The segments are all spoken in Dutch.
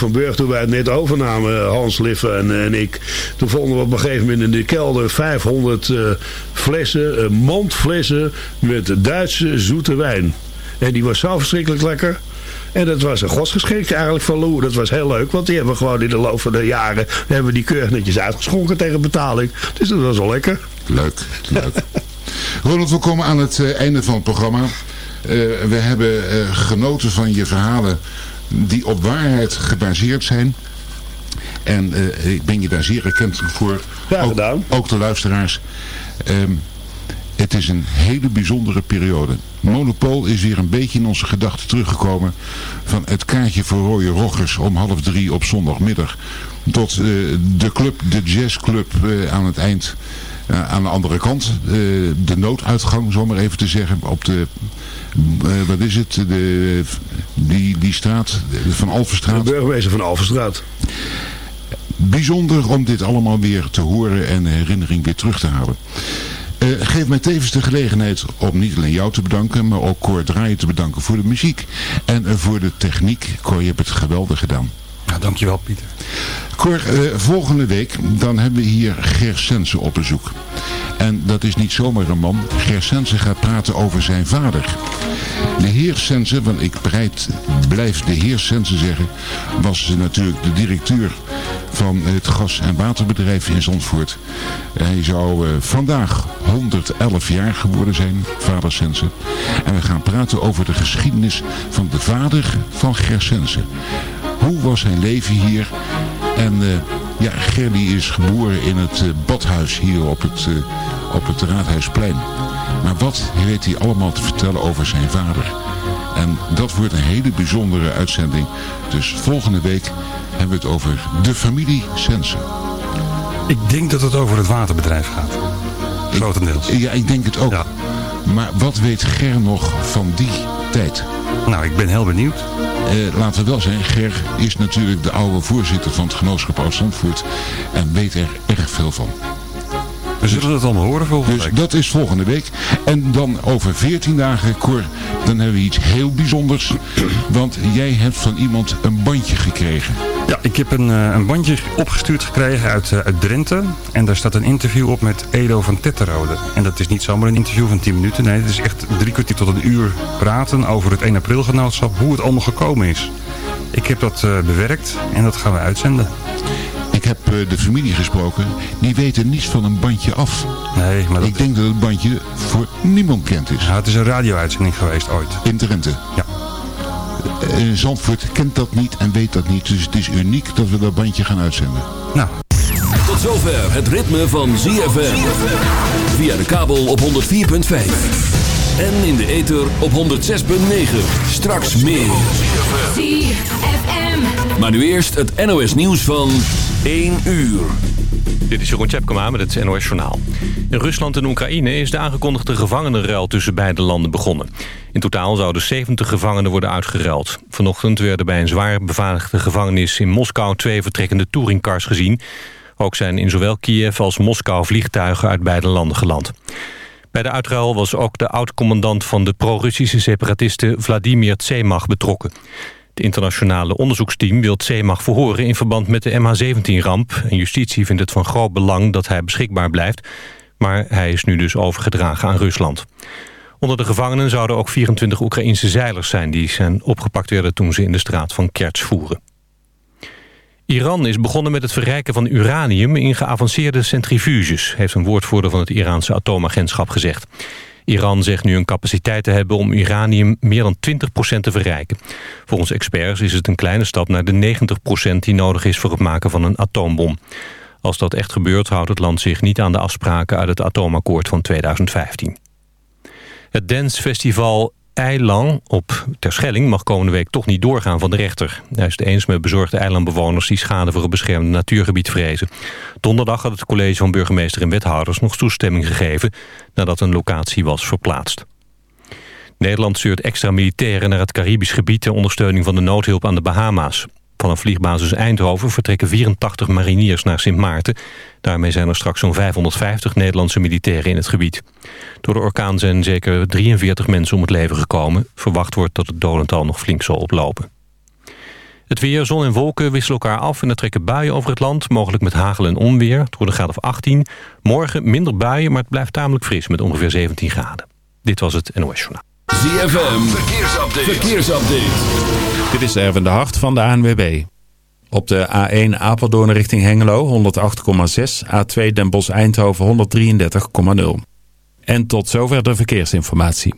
van Burg, toen wij het net overnamen, Hans Liffen en, en ik. Toen vonden we op een gegeven moment in de kelder 500 uh, flessen, uh, mandflessen met Duitse zoete wijn. En die was zo verschrikkelijk lekker. En dat was een godsgeschenk eigenlijk van Lou. Dat was heel leuk, want die hebben we gewoon in de loop van de jaren... hebben we die keurig netjes uitgeschonken tegen betaling. Dus dat was wel lekker. Leuk, leuk. Ronald, we komen aan het einde van het programma. Uh, we hebben uh, genoten van je verhalen die op waarheid gebaseerd zijn. En ik ben je daar zeer erkend voor. Ja, gedaan. Ook, ook de luisteraars. Um, het is een hele bijzondere periode. Monopol is weer een beetje in onze gedachten teruggekomen. Van het kaartje voor rode roggers om half drie op zondagmiddag. Tot uh, de club, de jazzclub uh, aan het eind. Uh, aan de andere kant. de nooduitgang, zomaar even te zeggen. Op de, wat is het? De, die, die straat, van Alverstraat. De burgemeester van Alverstraat. Bijzonder om dit allemaal weer te horen en de herinnering weer terug te halen. Uh, geef mij tevens de gelegenheid om niet alleen jou te bedanken, maar ook Cor Draaien te bedanken voor de muziek. En uh, voor de techniek. Cor, je hebt het geweldig gedaan. Dankjewel Pieter. Cor, uh, volgende week dan hebben we hier Ger Sensen op bezoek. En dat is niet zomaar een man. Ger Sensen gaat praten over zijn vader. De heer Sensen, want ik blijf de heer Sensen zeggen, was natuurlijk de directeur van het gas- en waterbedrijf in Zandvoort. Hij zou uh, vandaag 111 jaar geworden zijn, vader Sensen. En we gaan praten over de geschiedenis van de vader van Ger Sensen. Hoe was zijn leven hier? En uh, ja, Gerdy is geboren in het uh, badhuis hier op het, uh, op het Raadhuisplein. Maar wat weet hij allemaal te vertellen over zijn vader? En dat wordt een hele bijzondere uitzending. Dus volgende week hebben we het over de familie Sensen. Ik denk dat het over het waterbedrijf gaat. Grotendeels. Ja, ik denk het ook. Ja. Maar wat weet Ger nog van die tijd? Nou, ik ben heel benieuwd. Uh, laten we wel zijn, Ger is natuurlijk de oude voorzitter van het genootschap Oud-Zandvoort. En weet er erg veel van. We zullen het allemaal horen volgende dus week. dat is volgende week. En dan over 14 dagen, Cor, dan hebben we iets heel bijzonders. Want jij hebt van iemand een bandje gekregen. Ja, ik heb een, een bandje opgestuurd gekregen uit, uit Drenthe. En daar staat een interview op met Edo van Tetterode. En dat is niet zomaar een interview van 10 minuten. Nee, het is echt drie kwartier tot een uur praten over het 1 april genootschap. Hoe het allemaal gekomen is. Ik heb dat uh, bewerkt en dat gaan we uitzenden. Heb uh, de familie gesproken. Die weten niets van een bandje af. Nee, maar dat Ik denk dat het bandje voor niemand kent is. Ja, het is een radio-uitzending geweest ooit. In Drenthe? Ja. Uh, Zandvoort kent dat niet en weet dat niet. Dus het is uniek dat we dat bandje gaan uitzenden. Nou. Tot zover het ritme van ZFM. Via de kabel op 104.5. En in de ether op 106.9. Straks meer. Maar nu eerst het NOS nieuws van 1 uur. Dit is Jeroen Tjepkema met het NOS Journaal. In Rusland en Oekraïne is de aangekondigde gevangenenruil tussen beide landen begonnen. In totaal zouden 70 gevangenen worden uitgeruild. Vanochtend werden bij een zwaar bevaardigde gevangenis in Moskou twee vertrekkende touringcars gezien. Ook zijn in zowel Kiev als Moskou vliegtuigen uit beide landen geland. Bij de uitruil was ook de oud-commandant van de pro-Russische separatisten Vladimir Tsemach betrokken. Het internationale onderzoeksteam wil Tsemach verhoren in verband met de MH17-ramp. En justitie vindt het van groot belang dat hij beschikbaar blijft. Maar hij is nu dus overgedragen aan Rusland. Onder de gevangenen zouden ook 24 Oekraïnse zeilers zijn... die zijn opgepakt werden toen ze in de straat van Kerts voeren. Iran is begonnen met het verrijken van uranium in geavanceerde centrifuges... heeft een woordvoerder van het Iraanse atoomagentschap gezegd. Iran zegt nu een capaciteit te hebben om uranium meer dan 20% te verrijken. Volgens experts is het een kleine stap naar de 90% die nodig is voor het maken van een atoombom. Als dat echt gebeurt houdt het land zich niet aan de afspraken uit het atoomakkoord van 2015. Het dancefestival Eilang op Terschelling mag komende week toch niet doorgaan van de rechter. Hij is het eens met bezorgde eilandbewoners die schade voor het beschermde natuurgebied vrezen. Donderdag had het college van burgemeester en wethouders nog toestemming gegeven nadat een locatie was verplaatst. Nederland stuurt extra militairen naar het Caribisch gebied ter ondersteuning van de noodhulp aan de Bahama's. Vanaf vliegbasis Eindhoven vertrekken 84 mariniers naar Sint Maarten. Daarmee zijn er straks zo'n 550 Nederlandse militairen in het gebied. Door de orkaan zijn zeker 43 mensen om het leven gekomen. Verwacht wordt dat het dodental nog flink zal oplopen. Het weer, zon en wolken wisselen elkaar af en er trekken buien over het land. Mogelijk met hagel en onweer. Het wordt een graad of 18. Morgen minder buien, maar het blijft tamelijk fris met ongeveer 17 graden. Dit was het NOS Journaal. ZFM, verkeersupdate. verkeersupdate. Dit is Erwin de Hart van de ANWB. Op de A1 Apeldoorn richting Hengelo 108,6. A2 Den Bosch Eindhoven 133,0. En tot zover de verkeersinformatie.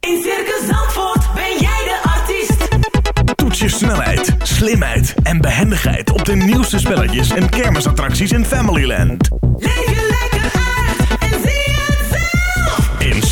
In Circus Zandvoort ben jij de artiest. Toets je snelheid, slimheid en behendigheid op de nieuwste spelletjes en kermisattracties in Familyland. Leef je lekker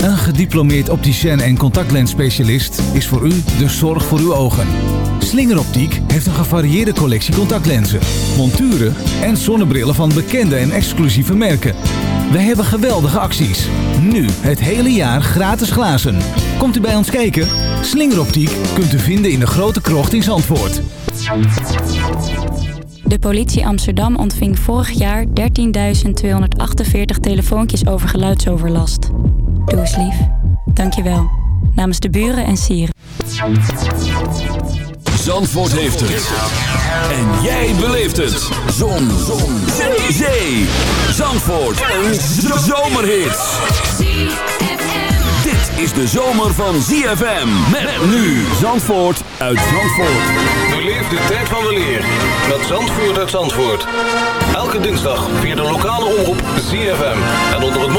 Een gediplomeerd opticien en contactlensspecialist is voor u de zorg voor uw ogen. Slingeroptiek heeft een gevarieerde collectie contactlenzen, monturen en zonnebrillen van bekende en exclusieve merken. We hebben geweldige acties. Nu het hele jaar gratis glazen. Komt u bij ons kijken? Slingeroptiek kunt u vinden in de grote krocht in Zandvoort. De politie Amsterdam ontving vorig jaar 13.248 telefoontjes over geluidsoverlast. Doe eens lief. Dankjewel. Namens de buren en sieren. Zandvoort heeft het. En jij beleeft het. Zon. Zon. Zee. Zee. Zandvoort. Een zomerhit. Dit is de zomer van ZFM. Met nu Zandvoort uit Zandvoort. Beleef de tijd van weleer met Zandvoort uit Zandvoort. Elke dinsdag via de lokale omroep ZFM. En onder het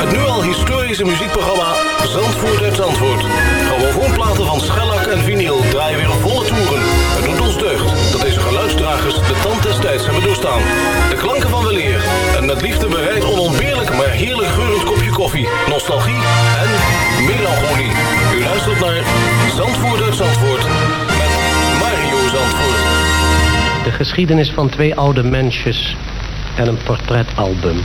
Het nu al historische muziekprogramma Zandvoort uit Zandvoort. Grammofoonplaten van schellak en vinyl draaien weer op volle toeren. Het doet ons deugd dat deze geluidsdragers de tand des tijds hebben doorstaan. De klanken van weleer en met liefde bereid onontbeerlijk maar heerlijk geurend kopje koffie, nostalgie en melancholie. U luistert naar Zandvoort uit Zandvoort met Mario Zandvoort. De geschiedenis van twee oude mensjes en een portretalbum.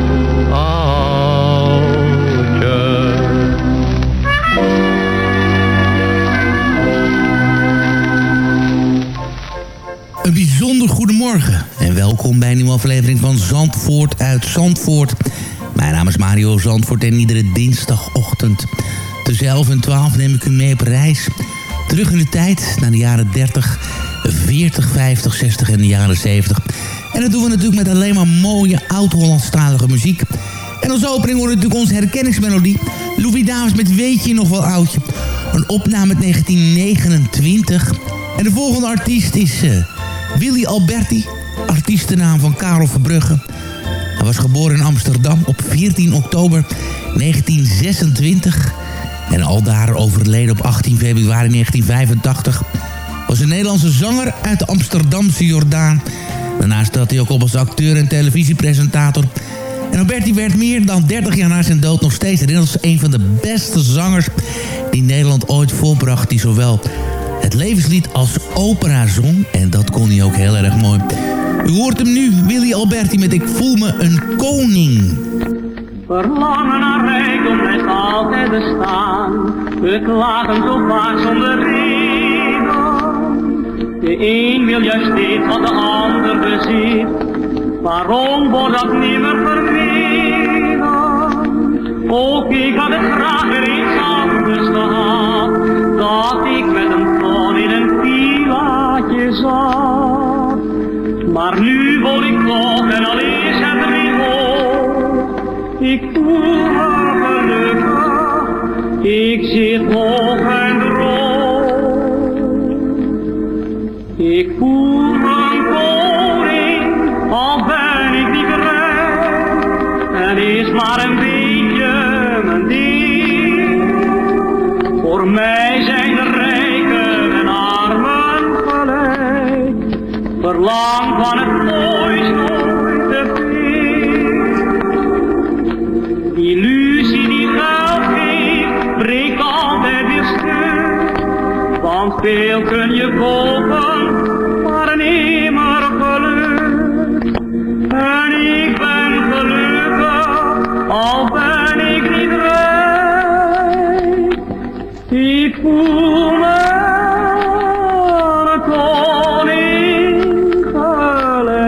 Een bijzonder goedemorgen en welkom bij een nieuwe aflevering van Zandvoort uit Zandvoort. Mijn naam is Mario Zandvoort en iedere dinsdagochtend tussen 11 en 12 neem ik u mee op reis. Terug in de tijd naar de jaren 30, 40, 50, 60 en de jaren 70. En dat doen we natuurlijk met alleen maar mooie oud-Hollandstalige muziek. En als opening we natuurlijk onze herkenningsmelodie. Louis Davis met Weet je nog wel oudje. Een opname uit 1929. En de volgende artiest is eh, Willy Alberti. Artiestennaam van Karel Verbrugge. Hij was geboren in Amsterdam op 14 oktober 1926. En aldaar overleden op 18 februari 1985. Was een Nederlandse zanger uit de Amsterdamse Jordaan. Daarnaast trad hij ook op als acteur en televisiepresentator. En Alberti werd meer dan 30 jaar na zijn dood nog steeds herinnerd als een van de beste zangers die Nederland ooit volbracht. Die zowel het levenslied als opera zong. En dat kon hij ook heel erg mooi. U hoort hem nu, Willy Alberti met Ik voel me een koning. Verlangen naar rijkdom blijft altijd bestaan. We klagen zo vaak zonder reden. De een wil juist steeds wat de ander bezit. Waarom wordt dat nimmer vermeden? Ook ik had het graag weer eens anders gehad. Dat ik met een in een pilaatje zat. Maar nu woon ik toch en al is het weer hoog. Ik voel me gelukkig, ik zit veel kun je kopen, maar nimmer geluk. En ik ben gelukkig, al ben ik niet rijk. Ik voel me een koning gelijk.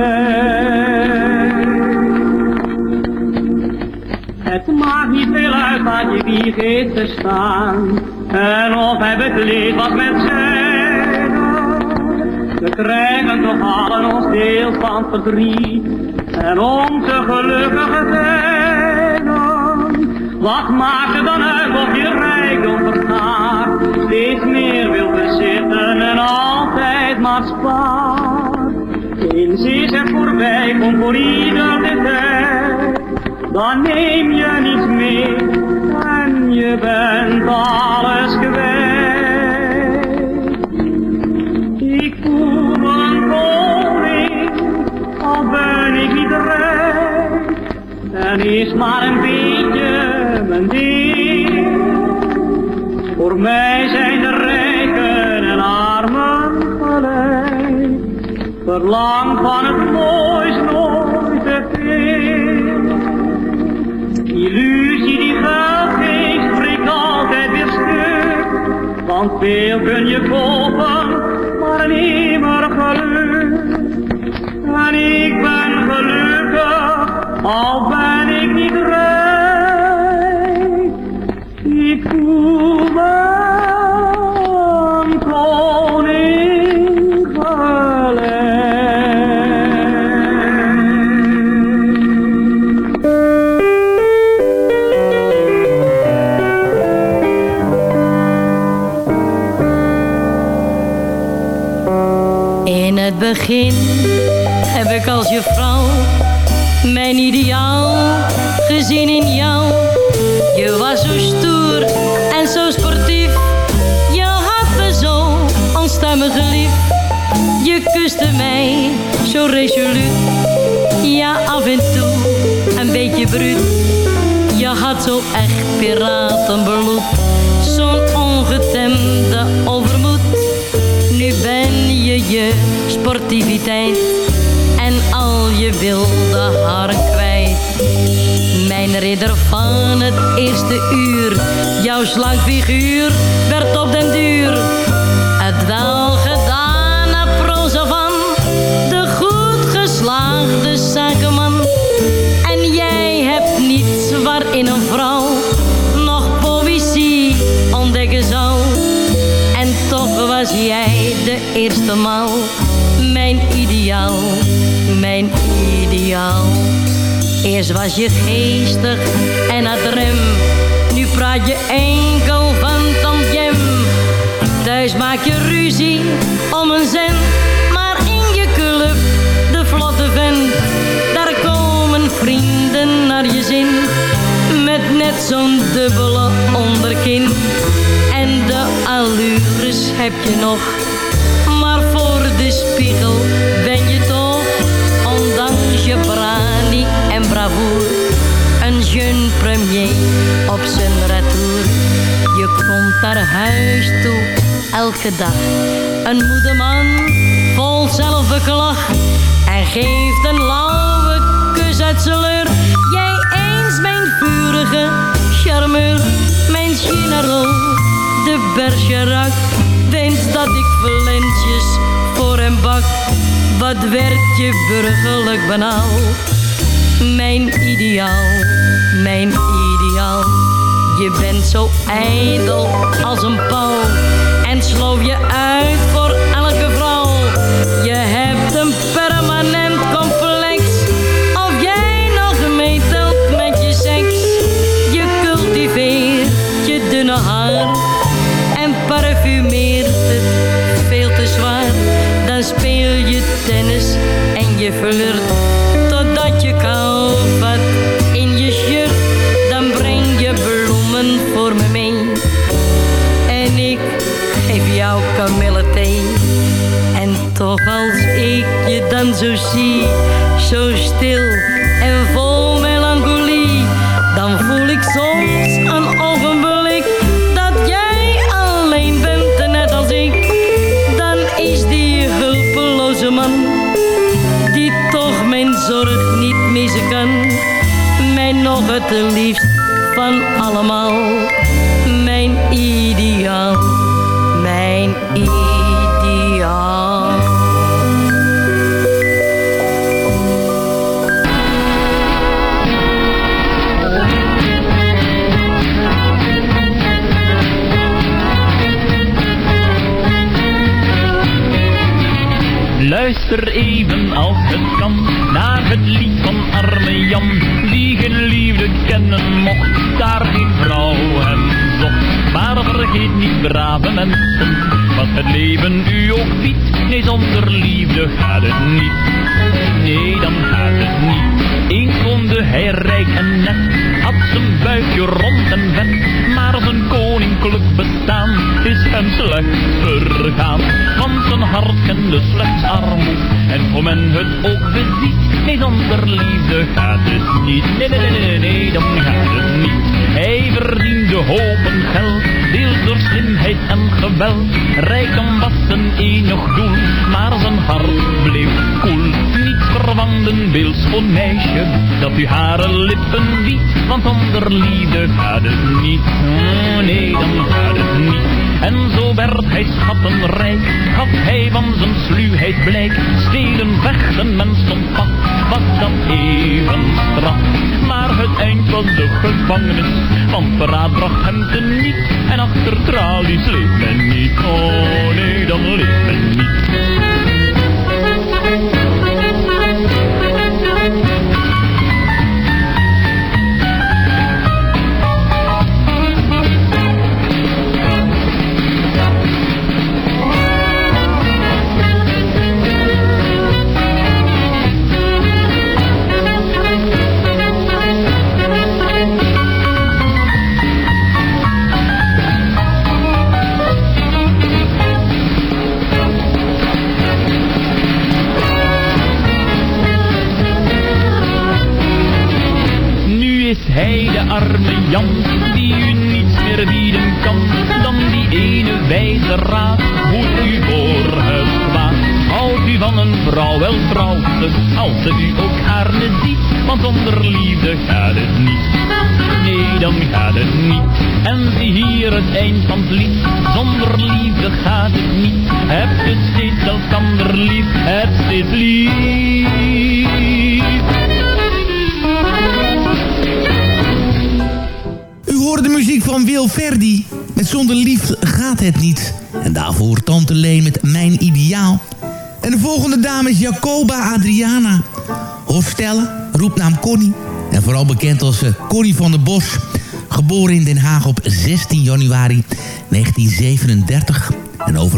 Het maakt niet veel uit wat je wieg heeft te staan. En of hij bekleed wat met deel van verdriet. En onze gelukkige tijden. Wat maakt het dan uit of je rijkdom vergaat? Steeds meer wil bezitten en altijd maar spaart. Eens is het voorbij, komt voor ieder de tijd. Dan neem je niets mee en je bent alles kwijt. Ik voel een rijk. En is maar een beetje mijn ding. Voor mij zijn de rijken en armen gelijk. Verlang van het moois nooit te veel. Illusie die geld geeft, spreekt altijd weer stuk. Want veel kun je kopen, maar niet meer geluk. En ik ben gelukkig, al ben ik niet rijk. Ik voel me een koning In het begin heb ik als je vrouw resoluut. Ja, af en toe een beetje bruut. Je had zo echt piratenbloed. Zo'n ongetemde overmoed. Nu ben je je sportiviteit en al je wilde haren kwijt. Mijn ridder van het eerste uur, jouw slank figuur werd op den duur. De eerste maal mijn ideaal, mijn ideaal. Eerst was je geestig en had rem, nu praat je enkel van tantjem. Thuis maak je ruzie om een cent, maar in je club, de vlotte vent, daar komen vrienden naar je zin. Met net zo'n dubbele onderkin. En de allures heb je nog, de spiegel ben je toch, ondanks je brani en bravoer, een jeune premier op zijn retour. Je komt naar huis toe, elke dag, een moede man, vol zelfbeklag, en geeft een lauwe kus uit zijn leur. Jij eens mijn vurige charmeur, mijn general, de Bergerac, wenst dat ik valentjes hem bak. Wat werd je burgerlijk banaal? Mijn ideaal, mijn ideaal. Je bent zo ijdel als een pauw en sloof je uit wel rijken was zijn enig doel, maar zijn hart bleef koel. Niet verwanden wil schoon meisje, dat u hare lippen wiet, want onder lieden gaat het niet. Oh, nee, dan gaat het niet. En zo werd hij schattenrijk, had hij van zijn sluwheid blijk, steden vechten, mensen pad was dat even straf. Maar het eind was de gevangenis, want verraad bracht hem te niet. En achter tralies leeft men niet, oh nee, dan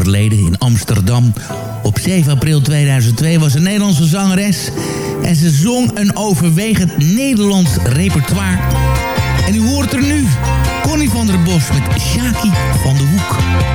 overleden in Amsterdam. Op 7 april 2002 was een Nederlandse zangeres... en ze zong een overwegend Nederlands repertoire. En u hoort er nu Connie van der Bos met Shaki van de Hoek.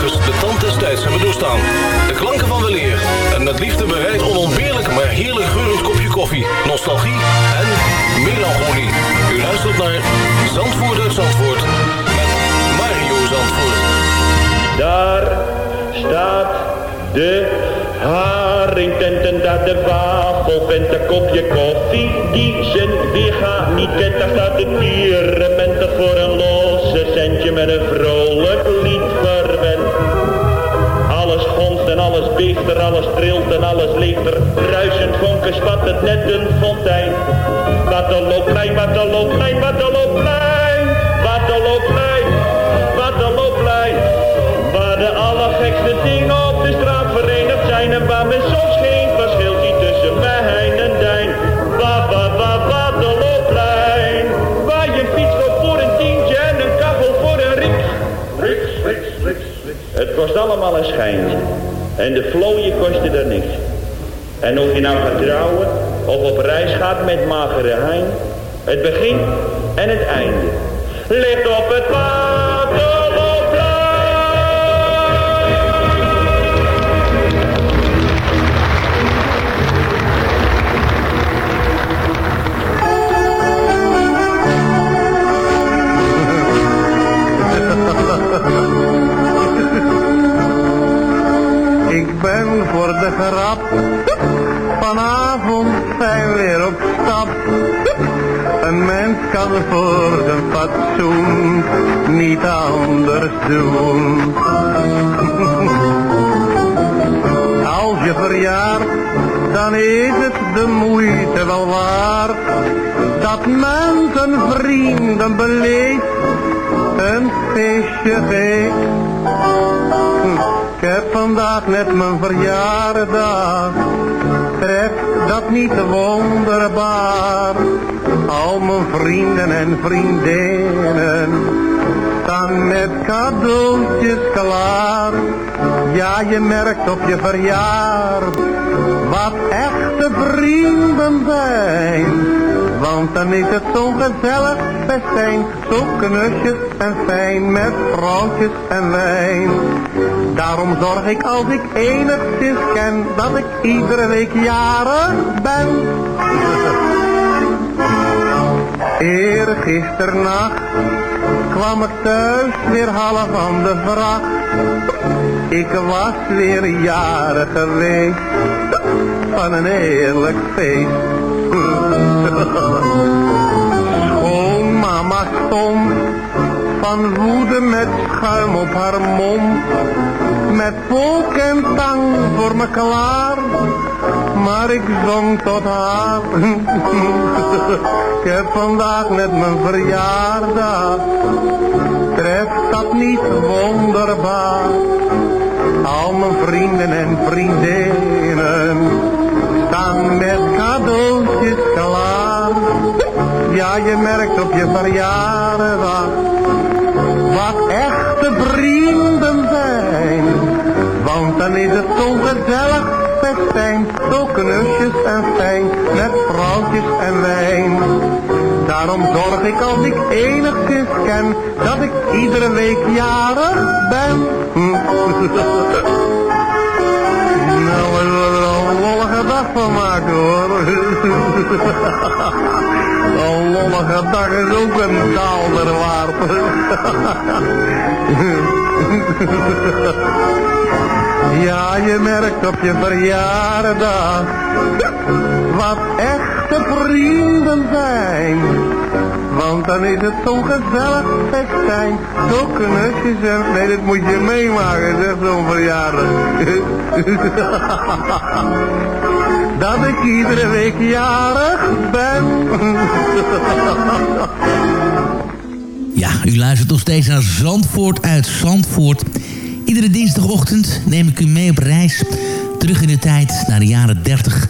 de tand des tijds hebben doorstaan. De klanken van weleer en met liefde bereid onontbeerlijk maar heerlijk geurend kopje koffie, nostalgie en melancholie. U luistert naar Zandvoort uit Zandvoort met Mario Zandvoort. Daar staat de haringtent en daar de wafelvent, een kopje koffie die zijn weerga niet kent. Daar staat de pierementer voor met een vrolijk lied verwend. Alles gonst en alles beeft er, alles trilt en alles leeft er. Ruisend vonken spat het net een fontein. Wat een looplijn, wat een looplijn, wat kost allemaal een schijntje. En de vlooien kosten er niks. En of je nou gaat trouwen of op reis gaat met magere hein. Het begin en het einde. Ligt op het Ik vanavond zijn weer op stap. Een mens kan voor zijn fatsoen niet anders doen. Als je verjaart, dan is het de moeite wel waard. Dat men vrienden beleeft, een feestje geeft. Vandaag net mijn verjaardag. Treft dat niet wonderbaar? Al mijn vrienden en vriendinnen staan met cadeautjes klaar. Ja, je merkt op je verjaardag wat echte vrienden zijn. Want dan is het zo'n gezellig festijn, zo knusjes en fijn met vrouwtjes en wijn. Daarom zorg ik als ik enigszins ken, dat ik iedere week jarig ben. Eergisternacht kwam ik thuis weer half van de vracht. Ik was weer jarig geweest van een heerlijk feest. Schoonmama stond van woede met schuim op haar mond. Met volk en tang voor me klaar, maar ik zong tot haar. ik heb vandaag net mijn verjaardag, treft dat niet wonderbaar? Al mijn vrienden en vriendinnen met cadeautjes klaar. Ja, je merkt op je verjaardag wat echte vrienden zijn. Want dan is het zo gezellig festijn, zo knusjes en fijn, met vrouwtjes en wijn. Daarom zorg ik als ik enigszins ken, dat ik iedere week jarig ben. dag van maken hoor. een lollige dag is ook een daalder waard. Ja, je merkt op je verjaardag wat echte vrienden zijn. Want dan is het zo'n gezellig festijn. Zo knusjes en... Nee, dat moet je meemaken, zeg zo'n verjaardag. dat ik iedere week jarig ben. Ja, u luistert nog steeds naar Zandvoort uit Zandvoort. Iedere dinsdagochtend neem ik u mee op reis. Terug in de tijd naar de jaren 30,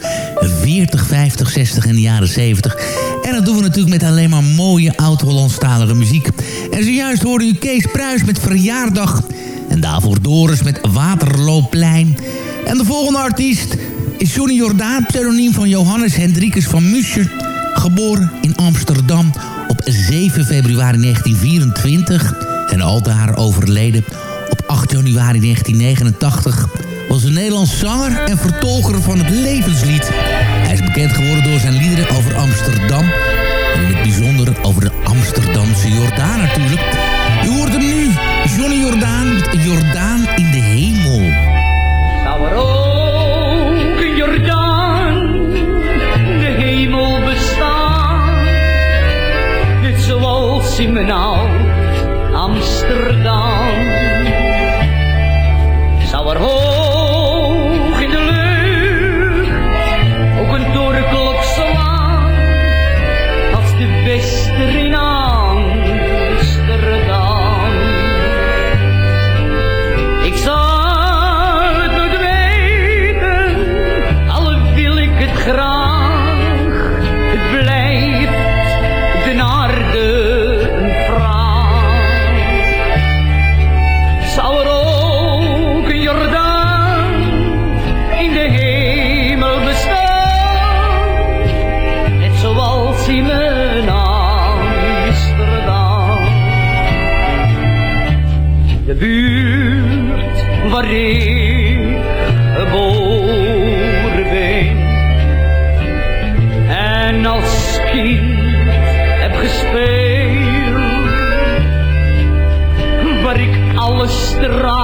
40, 50, 60 en de jaren 70. En dat doen we natuurlijk met alleen maar mooie oud-Hollandstalige muziek. En zojuist hoorde u Kees Pruis met Verjaardag. En daarvoor Doris met Waterloopplein. En de volgende artiest is Johnny Jordaan, pseudoniem van Johannes Hendrikus van Muscher. Geboren in Amsterdam op 7 februari 1924 en aldaar overleden op 8 januari 1989 was een Nederlands zanger en vertolker van het levenslied. Hij is bekend geworden door zijn liederen over Amsterdam en in het bijzonder over de Amsterdamse Jordaan natuurlijk. U hoort hem nu, Johnny Jordaan met Jordaan in de hemel. In mijn oud Amsterdam. In mijn Amsterdam. De buurt waar ik geboren ben. En als kind heb gespeeld. Waar ik alle straten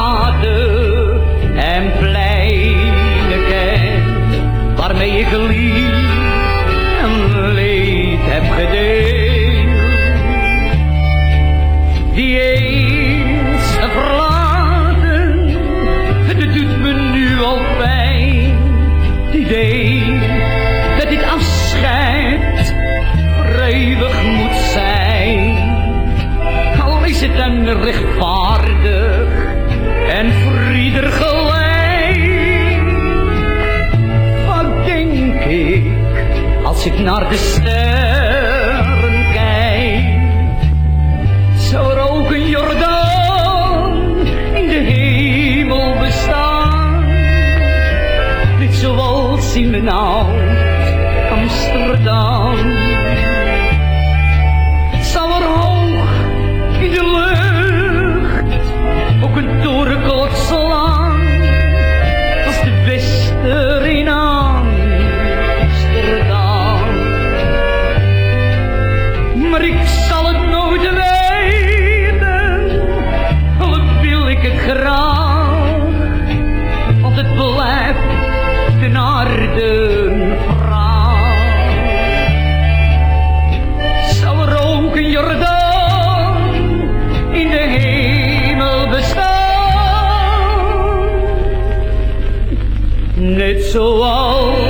naar de sterren Net zoals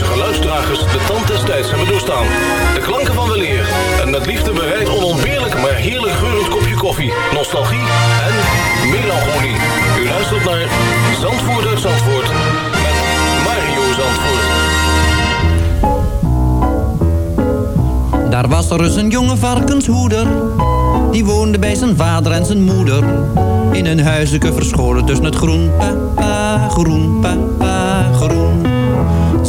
geluidsdragers de tand des tijds hebben doorstaan. De klanken van weleer en met liefde bereid onontbeerlijk maar heerlijk geurend kopje koffie, nostalgie en melancholie. U luistert naar Zandvoort uit Zandvoort met Mario Zandvoort. Daar was er eens een jonge varkenshoeder. Die woonde bij zijn vader en zijn moeder. In een huisje verscholen tussen het groen. Papa, groen, papa, groen.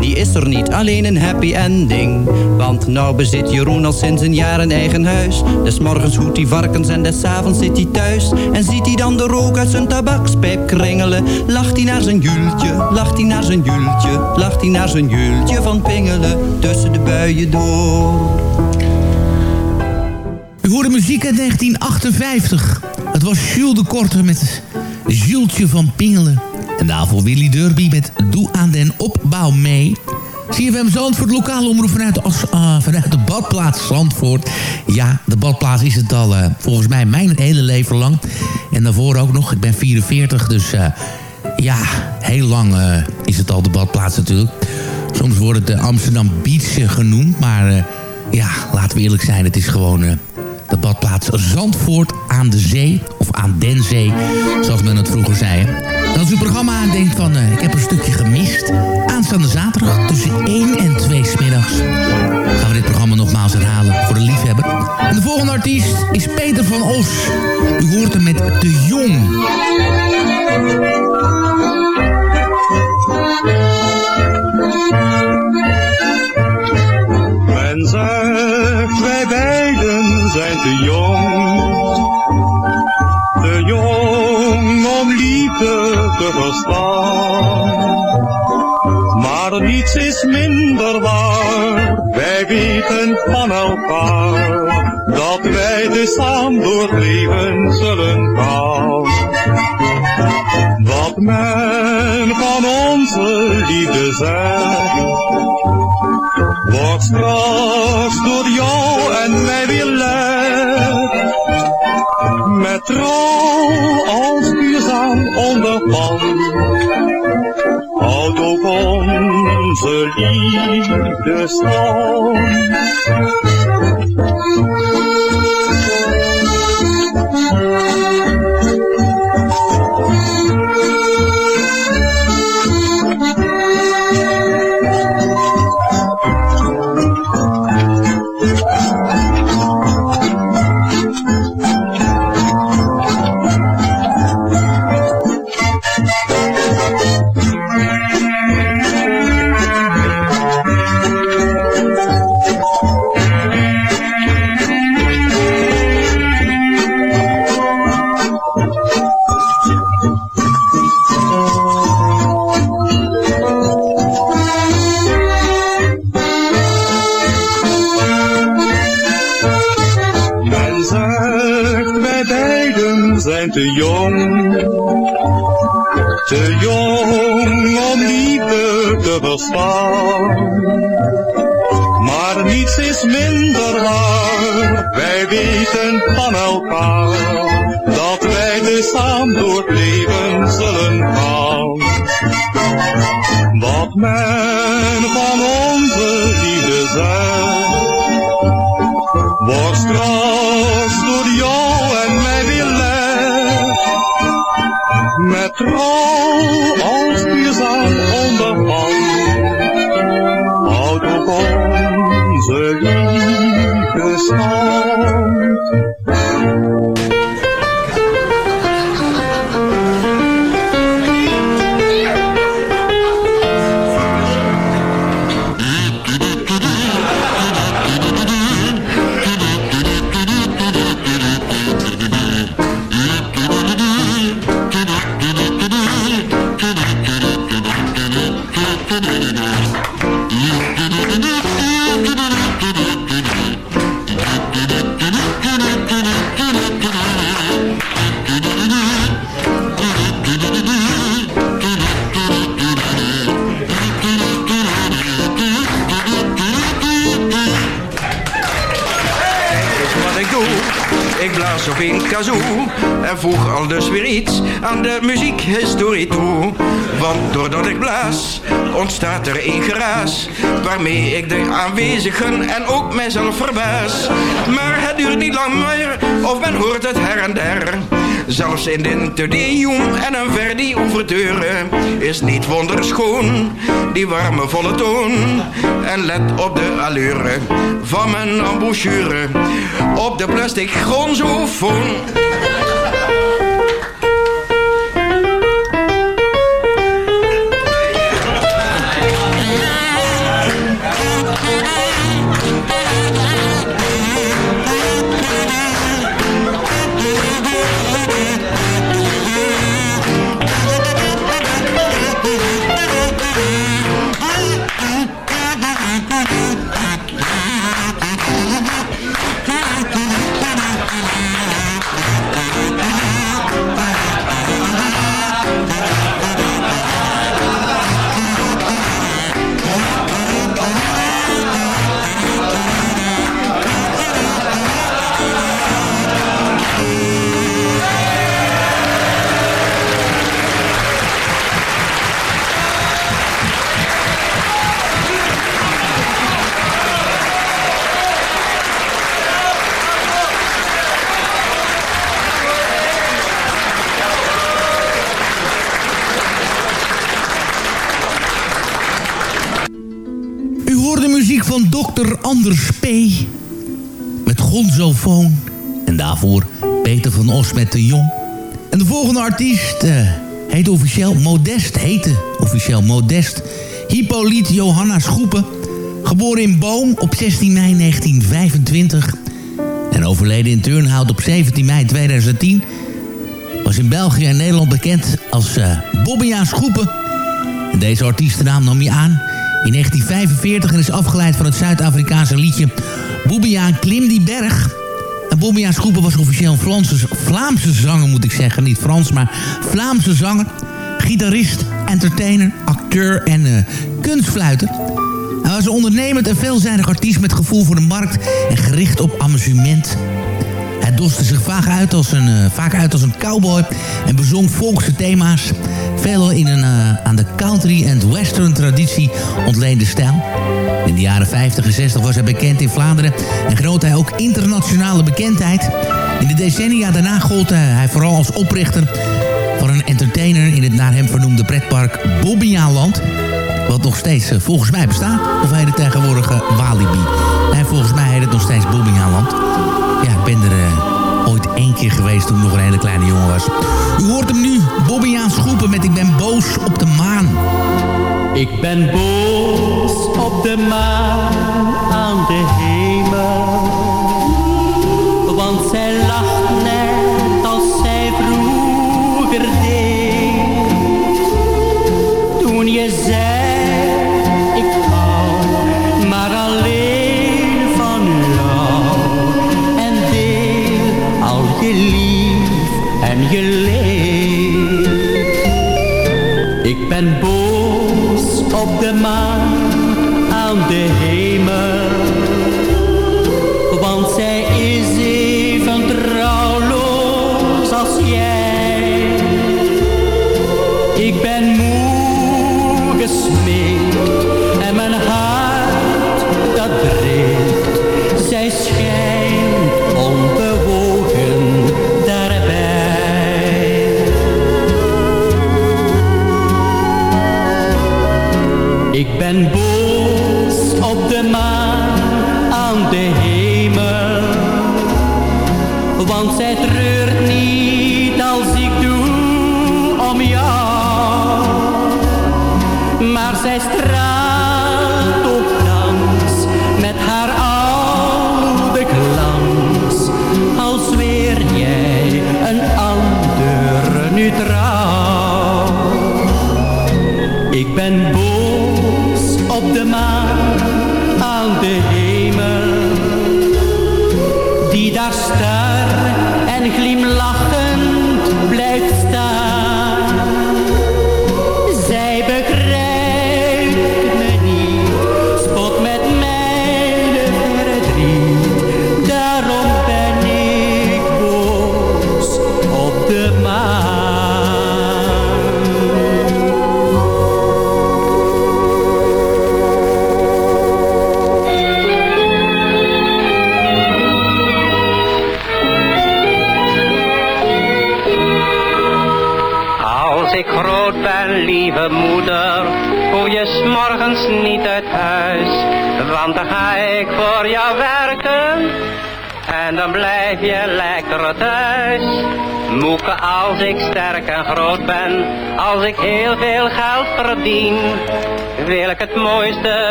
Die is er niet, alleen een happy ending. Want nou bezit Jeroen al sinds een jaar een eigen huis. Des morgens hoedt hij varkens en des avonds zit hij thuis. En ziet hij dan de rook uit zijn tabakspijp kringelen. Lacht hij naar zijn jultje, lacht hij naar zijn jultje. Lacht hij naar zijn jultje van pingelen tussen de buien door. U hoorde muziek uit 1958. Het was Jules de Korte met Jultje van Pingelen. En daarvoor Willy Derby met Doe aan den opbouw mee. CFM Zandvoort, lokale omroep vanuit de, ah, vanuit de badplaats Zandvoort. Ja, de badplaats is het al eh, volgens mij mijn hele leven lang. En daarvoor ook nog, ik ben 44, dus eh, ja, heel lang eh, is het al de badplaats natuurlijk. Soms wordt het de Amsterdam Beach genoemd, maar ja, laten we eerlijk zijn, het is gewoon... de badplaats Zandvoort aan de zee. Of aan den zee, zoals men het vroeger zei. Als u het programma aandenkt van... eh, ik heb een stukje gemist. Aanstaande zaterdag tussen 1 en 2 smiddags... gaan we dit programma nogmaals herhalen voor de liefhebber. En de volgende artiest is Peter van Os. U hoort hem met De Jong. Men zegt wij beiden zijn te jong. Te. Maar niets is minder waar. Wij weten van elkaar. Dat wij dus samen door leven zullen gaan. Wat men van onze liefde zegt wordt straks onderpand. Houd ook onze liefde Men liefde mijzelf verbaas. Maar het duurt niet lang meer, of men hoort het her en der. Zelfs in de interdeum en een verdi ouverture is niet wonderschoon, die warme volle toon. En let op de allure van mijn embouchure, op de plastic gonzofoon. Met de Jong. En de volgende artiest eh, heet officieel Modest. Heette officieel Modest. Hippolyte Johanna Schoepen. Geboren in Boom op 16 mei 1925. En overleden in Turnhout op 17 mei 2010. Was in België en Nederland bekend als eh Bobbejaan Schoepen. En deze artiestennaam nam hij aan in 1945 en is afgeleid van het Zuid-Afrikaanse liedje Bobbejaan Klim die berg. Bobbejaan Schoepen was officieel Vlaamse, Vlaamse zanger, moet ik zeggen. Niet Frans, maar Vlaamse zanger. Gitarist, entertainer, acteur en eh, kunstfluiter. Hij was een ondernemend en veelzijdig artiest met gevoel voor de markt en gericht op amusement. Hij doste zich vaak uit als een, eh, vaak uit als een cowboy en bezong volkse thema's. Veelal in een eh, aan de country en western traditie ontleende stijl. In de jaren 50 en 60 was hij bekend in Vlaanderen en genoot hij ook internationale bekendheid. In de decennia daarna gold hij vooral als oprichter van een entertainer in het naar hem vernoemde pretpark Bobbejaanland. Wat nog steeds eh, volgens mij bestaat. Of het tegenwoordig keer geweest toen ik nog een hele kleine jongen was. U hoort hem nu, Bobbejaans Schoepen met Ik ben boos op de maan. Ik ben boos op de maan aan de ben boos op de maan aan de hemel. Want zij treurt niet als ik doe om jou. Maar zij straalt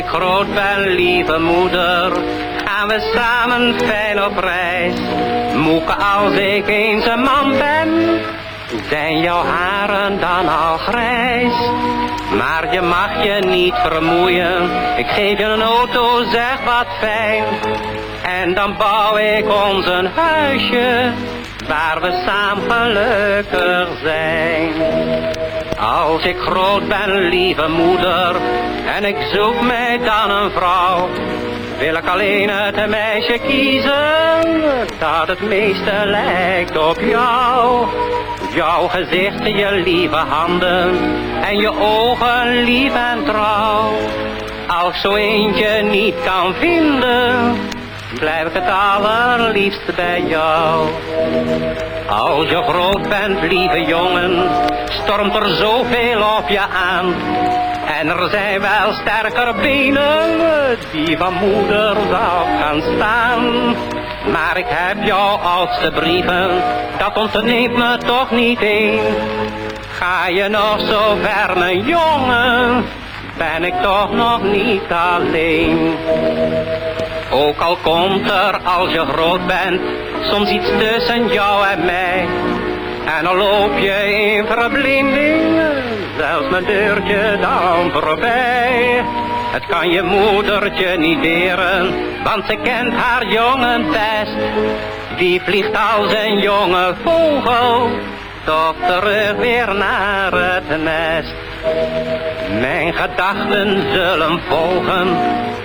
ik groot ben, lieve moeder, gaan we samen fijn op reis. Moeke, als ik eens een man ben, zijn jouw haren dan al grijs? Maar je mag je niet vermoeien, ik geef je een auto, zeg wat fijn. En dan bouw ik ons een huisje, waar we samen gelukkig zijn. Als ik groot ben, lieve moeder, en ik zoek mij dan een vrouw, wil ik alleen het meisje kiezen dat het meeste lijkt op jou. Jouw gezicht, je lieve handen en je ogen lief en trouw. Als zo eentje niet kan vinden, blijf ik het allerliefst bij jou. Als je groot bent, lieve jongen, stormt er zoveel op je aan. En er zijn wel sterker benen die van moeder zou gaan staan. Maar ik heb jouw oudste brieven, dat ontneemt me toch niet één. Ga je nog zo ver, mijn jongen, ben ik toch nog niet alleen. Ook al komt er als je groot bent, soms iets tussen jou en mij. En dan loop je in verblinding, zelfs mijn deurtje dan voorbij. Het kan je moedertje niet deren, want ze kent haar jongen best. Die vliegt als een jonge vogel, toch terug weer naar het nest. Mijn gedachten zullen volgen,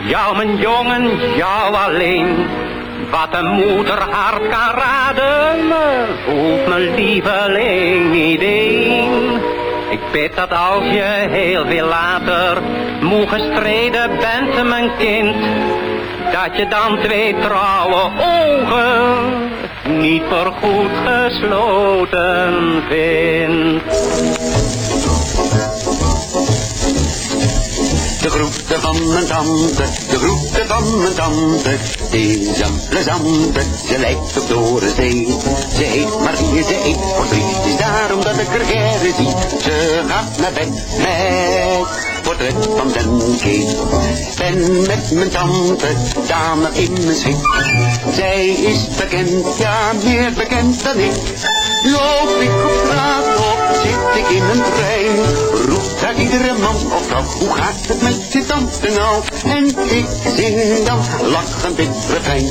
jou mijn jongen, jou alleen. Wat een moeder hart kan raden, voelt mijn lieveling niet één. Ik bid dat als je heel veel later moe gestreden bent, mijn kind, dat je dan twee trouwe ogen niet voorgoed gesloten vindt. De groeten van mijn tante, de groeten van mijn tante. Het is een plezante, ze lijkt op Dorenzee. Ze heet Marie, ze eet verdriet, het is daarom dat ik er gerne zie. Ze gaat naar bed met portret van Den Kee. Ben met mijn tante, dame in mijn schik. Zij is bekend, ja meer bekend dan ik. Loop ik op straat op, zit ik in een trein. Roept daar iedere man of vrouw, hoe gaat het met je tante nou? En ik zing dan lachend dit refrein.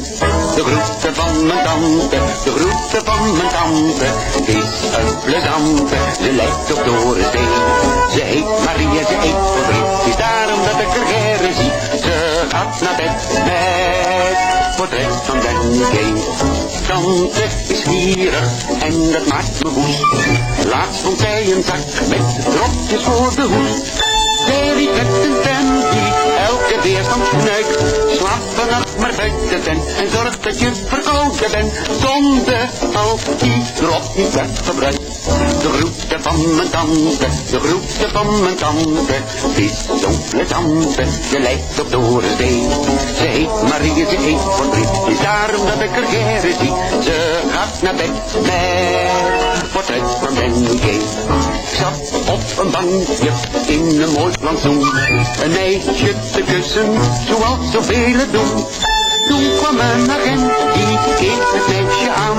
De groeten van mijn tante, de groeten van mijn tante. Is een plezante, ze lijkt op Dorenzee. Ze heet Maria, ze eet verdriet. Het is daarom dat ik er gerne zie. Ze gaat naar bed met portret van Den Kee. Tante is gierig en dat maakt me woest. Laatst vond zij een zak met dropjes voor de hoest. Liep met een pen die elke weerstand knuikt. Slaap vannacht maar buiten de tent en zorg dat je verkouden bent. Zonder als die drop niet. De groeten van mijn tante, de groeten van mijn tante. Het is zo'n plezante, je lijkt op Dorenzee. Ze heet Marie, ze eet verdriet. Het is daarom dat ik er gerne zie. Ze gaat naar bed met portret van Kee. Ik zat op een bankje in een mooi plantsoen. Een meisje te kussen, zoals zoveel doen. Toen kwam een agent, die keek het meisje aan.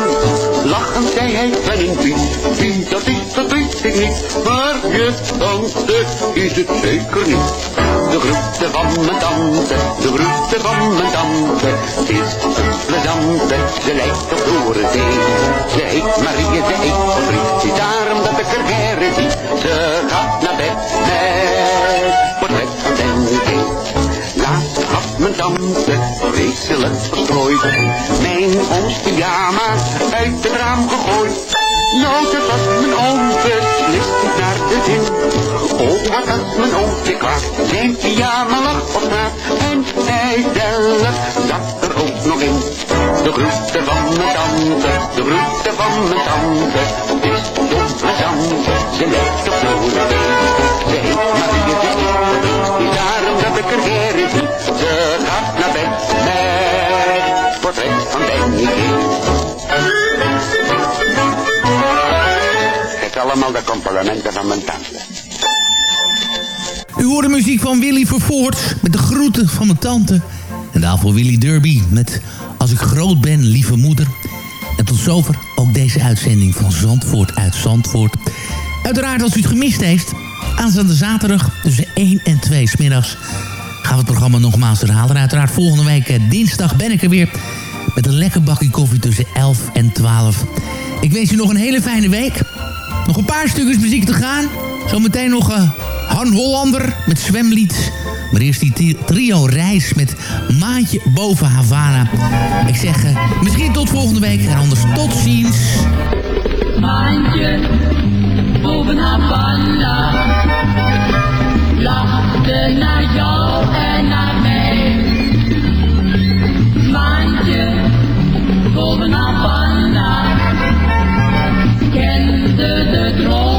Lachend zei hij, ben een wie, wie dat is, dat weet ik niet. Maar je tante is het zeker niet. De groeten van mijn tante, de groeten van mijn tante. Het is een plezante, ze lijkt op Dorenzee. Ze heet Marie, ze eet verdriet. Het is daarom dat ik er zie. Ze gaat naar bed met mijn tante vreselijk verstrooid. Mijn ooms pyjama uit het raam gegooid. Nou, dat was mijn oom beslist niet naar de zin. Oh, wat had mijn oompje kwaad. Zijn pyjama lag op straat en hij zelf zat er ook nog in. De groeten van mijn tante, de groeten van mijn tante. Het is zo plezant, ze lijkt op Dorothee. De van mijn tante. U hoort de muziek van Willy Vervoort met de groeten van mijn tante. En daarvoor Willy Derby met Als ik groot ben, lieve moeder. En tot zover ook deze uitzending van Zandvoort uit Zandvoort. Uiteraard als u het gemist heeft, aanstaande zaterdag tussen 1 en 2 smiddags gaan we het programma nogmaals herhalen. En uiteraard volgende week eh, dinsdag ben ik er weer met een lekker bakje koffie tussen 11 en 12. Ik wens u nog een hele fijne week. Nog een paar stukjes muziek te gaan. Zometeen nog uh, Han Hollander met zwemlied. Maar eerst die trio reis met Maatje boven Havana. Ik zeg eh, misschien tot volgende week en anders tot ziens. Maantje boven Havana. Lachte naar jou en naar mij. Maantje boven Havana. under the throne.